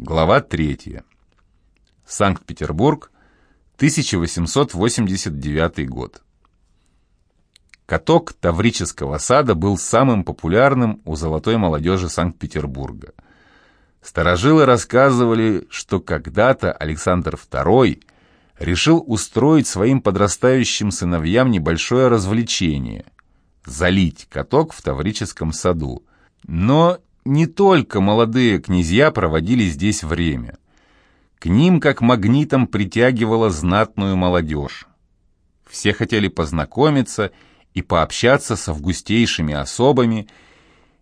Глава 3. Санкт-Петербург, 1889 год. Каток Таврического сада был самым популярным у золотой молодежи Санкт-Петербурга. Старожилы рассказывали, что когда-то Александр II решил устроить своим подрастающим сыновьям небольшое развлечение – залить каток в Таврическом саду. Но не только молодые князья проводили здесь время. К ним как магнитом притягивала знатную молодежь. Все хотели познакомиться и пообщаться с августейшими особами,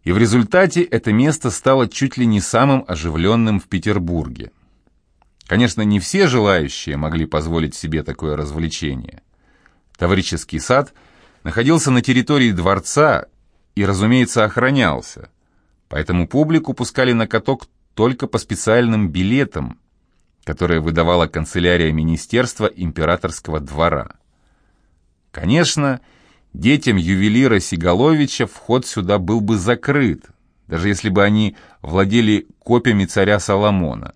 и в результате это место стало чуть ли не самым оживленным в Петербурге. Конечно, не все желающие могли позволить себе такое развлечение. Таврический сад находился на территории дворца и, разумеется, охранялся – Поэтому публику пускали на каток только по специальным билетам, которые выдавала канцелярия Министерства императорского двора. Конечно, детям ювелира Сигаловича вход сюда был бы закрыт, даже если бы они владели копиями царя Соломона.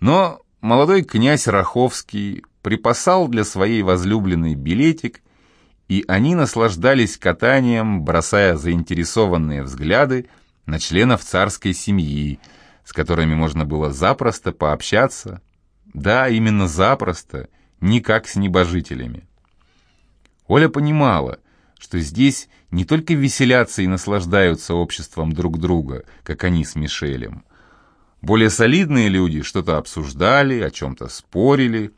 Но молодой князь Раховский припасал для своей возлюбленной билетик, и они наслаждались катанием, бросая заинтересованные взгляды на членов царской семьи, с которыми можно было запросто пообщаться. Да, именно запросто, не как с небожителями. Оля понимала, что здесь не только веселятся и наслаждаются обществом друг друга, как они с Мишелем. Более солидные люди что-то обсуждали, о чем-то спорили.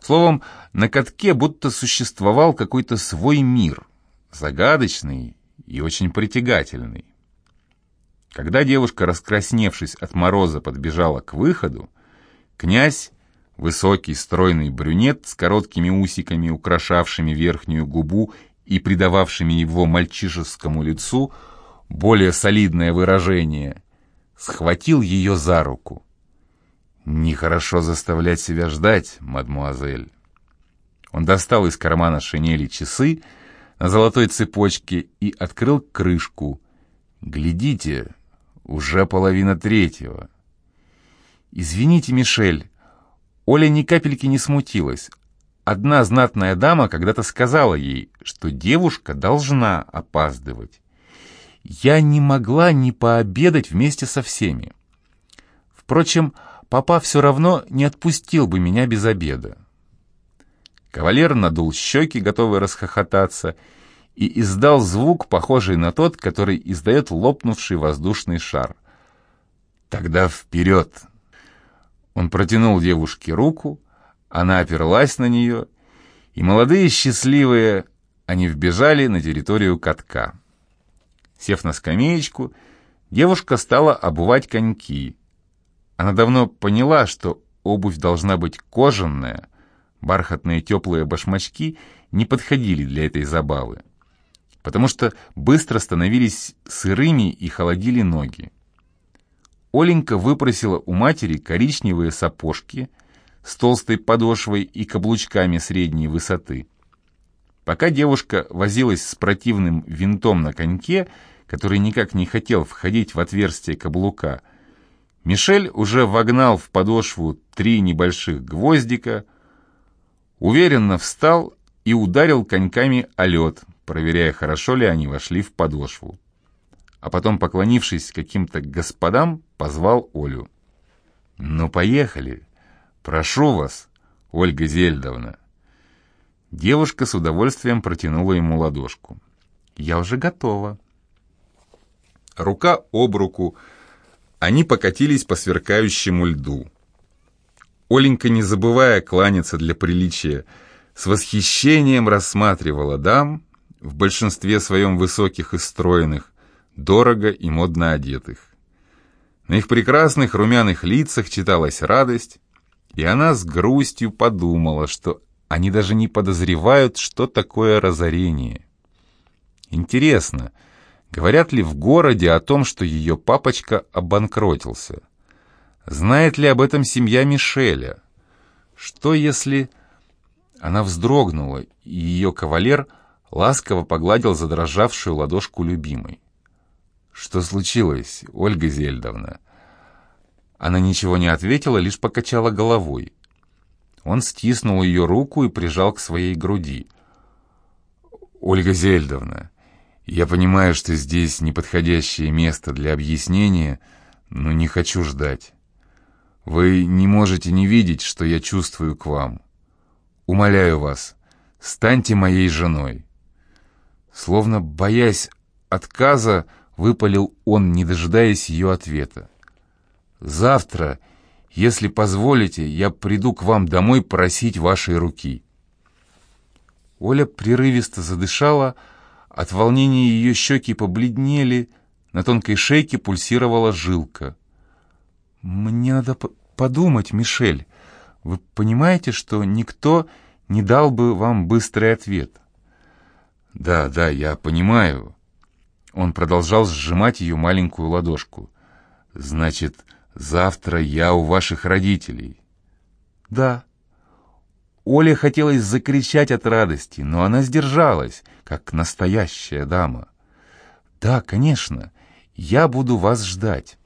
Словом, на катке будто существовал какой-то свой мир, загадочный и очень притягательный. Когда девушка, раскрасневшись от мороза, подбежала к выходу, князь, высокий стройный брюнет с короткими усиками, украшавшими верхнюю губу и придававшими его мальчишескому лицу более солидное выражение, схватил ее за руку. «Нехорошо заставлять себя ждать, мадмуазель». Он достал из кармана шинели часы на золотой цепочке и открыл крышку. «Глядите, уже половина третьего. «Извините, Мишель». Оля ни капельки не смутилась. Одна знатная дама когда-то сказала ей, что девушка должна опаздывать. Я не могла не пообедать вместе со всеми. Впрочем, папа все равно не отпустил бы меня без обеда. Кавалер надул щеки, готовый расхохотаться, и издал звук, похожий на тот, который издает лопнувший воздушный шар. «Тогда вперед!» Он протянул девушке руку, она оперлась на нее, и молодые счастливые, они вбежали на территорию катка. Сев на скамеечку, девушка стала обувать коньки. Она давно поняла, что обувь должна быть кожаная, бархатные теплые башмачки не подходили для этой забавы потому что быстро становились сырыми и холодили ноги. Оленька выпросила у матери коричневые сапожки с толстой подошвой и каблучками средней высоты. Пока девушка возилась с противным винтом на коньке, который никак не хотел входить в отверстие каблука, Мишель уже вогнал в подошву три небольших гвоздика, уверенно встал и ударил коньками о лед, проверяя, хорошо ли они вошли в подошву. А потом, поклонившись каким-то господам, позвал Олю. «Ну, поехали. Прошу вас, Ольга Зельдовна». Девушка с удовольствием протянула ему ладошку. «Я уже готова». Рука об руку, они покатились по сверкающему льду. Оленька, не забывая кланяться для приличия, с восхищением рассматривала дам, в большинстве своем высоких и стройных, дорого и модно одетых. На их прекрасных румяных лицах читалась радость, и она с грустью подумала, что они даже не подозревают, что такое разорение. Интересно, говорят ли в городе о том, что ее папочка обанкротился? Знает ли об этом семья Мишеля? Что если... Она вздрогнула, и ее кавалер — ласково погладил задрожавшую ладошку любимой. «Что случилось, Ольга Зельдовна?» Она ничего не ответила, лишь покачала головой. Он стиснул ее руку и прижал к своей груди. «Ольга Зельдовна, я понимаю, что здесь неподходящее место для объяснения, но не хочу ждать. Вы не можете не видеть, что я чувствую к вам. Умоляю вас, станьте моей женой». Словно боясь отказа, выпалил он, не дожидаясь ее ответа. «Завтра, если позволите, я приду к вам домой просить вашей руки». Оля прерывисто задышала, от волнения ее щеки побледнели, на тонкой шейке пульсировала жилка. «Мне надо подумать, Мишель. Вы понимаете, что никто не дал бы вам быстрый ответ?» «Да, да, я понимаю». Он продолжал сжимать ее маленькую ладошку. «Значит, завтра я у ваших родителей?» «Да». Оле хотелось закричать от радости, но она сдержалась, как настоящая дама. «Да, конечно, я буду вас ждать».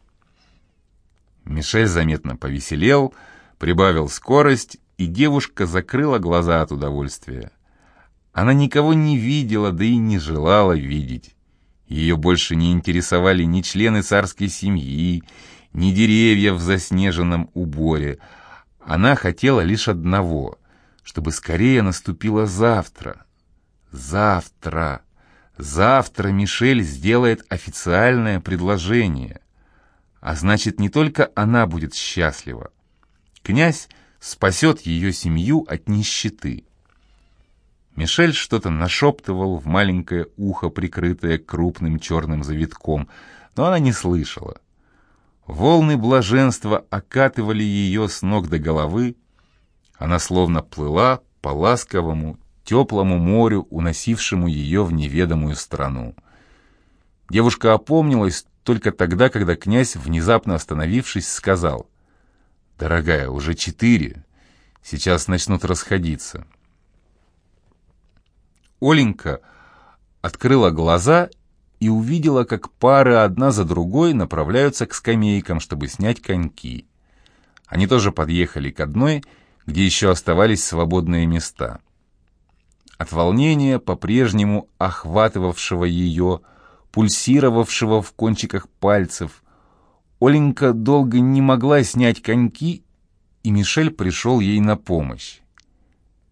Мишель заметно повеселел, прибавил скорость, и девушка закрыла глаза от удовольствия. Она никого не видела, да и не желала видеть. Ее больше не интересовали ни члены царской семьи, ни деревья в заснеженном уборе. Она хотела лишь одного, чтобы скорее наступило завтра. Завтра. Завтра Мишель сделает официальное предложение. А значит, не только она будет счастлива. Князь спасет ее семью от нищеты. Мишель что-то нашептывал в маленькое ухо, прикрытое крупным черным завитком, но она не слышала. Волны блаженства окатывали ее с ног до головы. Она словно плыла по ласковому, теплому морю, уносившему ее в неведомую страну. Девушка опомнилась только тогда, когда князь, внезапно остановившись, сказал, «Дорогая, уже четыре, сейчас начнут расходиться». Оленька открыла глаза и увидела, как пары одна за другой направляются к скамейкам, чтобы снять коньки. Они тоже подъехали к одной, где еще оставались свободные места. От волнения, по-прежнему охватывавшего ее, пульсировавшего в кончиках пальцев, Оленька долго не могла снять коньки, и Мишель пришел ей на помощь.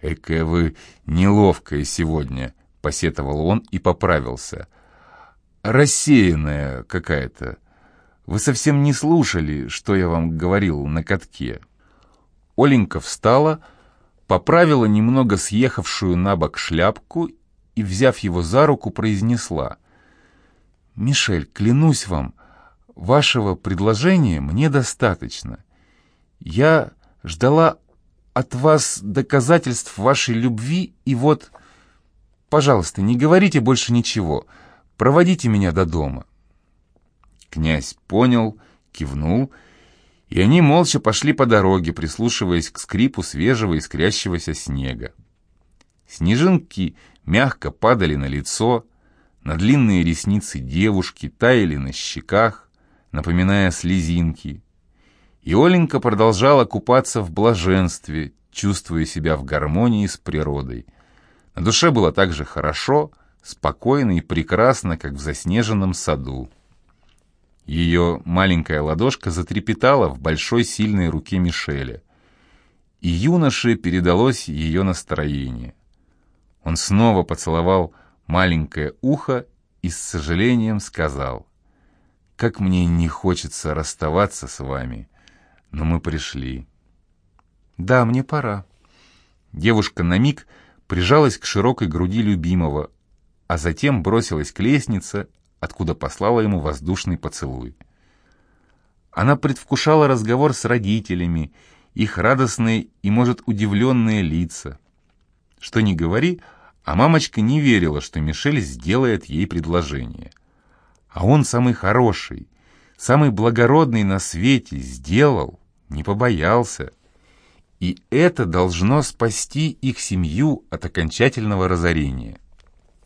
«Экая вы неловкая сегодня», — посетовал он и поправился. «Рассеянная какая-то. Вы совсем не слушали, что я вам говорил на катке». Оленька встала, поправила немного съехавшую на бок шляпку и, взяв его за руку, произнесла. «Мишель, клянусь вам, вашего предложения мне достаточно. Я ждала от вас доказательств вашей любви, и вот... Пожалуйста, не говорите больше ничего. Проводите меня до дома». Князь понял, кивнул, и они молча пошли по дороге, прислушиваясь к скрипу свежего искрящегося снега. Снежинки мягко падали на лицо, на длинные ресницы девушки таяли на щеках, напоминая слезинки. И Оленька продолжала купаться в блаженстве, чувствуя себя в гармонии с природой. На душе было так же хорошо, спокойно и прекрасно, как в заснеженном саду. Ее маленькая ладошка затрепетала в большой сильной руке Мишеля, и юноше передалось ее настроение. Он снова поцеловал маленькое ухо и с сожалением сказал, «Как мне не хочется расставаться с вами» но мы пришли. Да, мне пора. Девушка на миг прижалась к широкой груди любимого, а затем бросилась к лестнице, откуда послала ему воздушный поцелуй. Она предвкушала разговор с родителями, их радостные и, может, удивленные лица. Что ни говори, а мамочка не верила, что Мишель сделает ей предложение. А он самый хороший, самый благородный на свете сделал не побоялся. И это должно спасти их семью от окончательного разорения.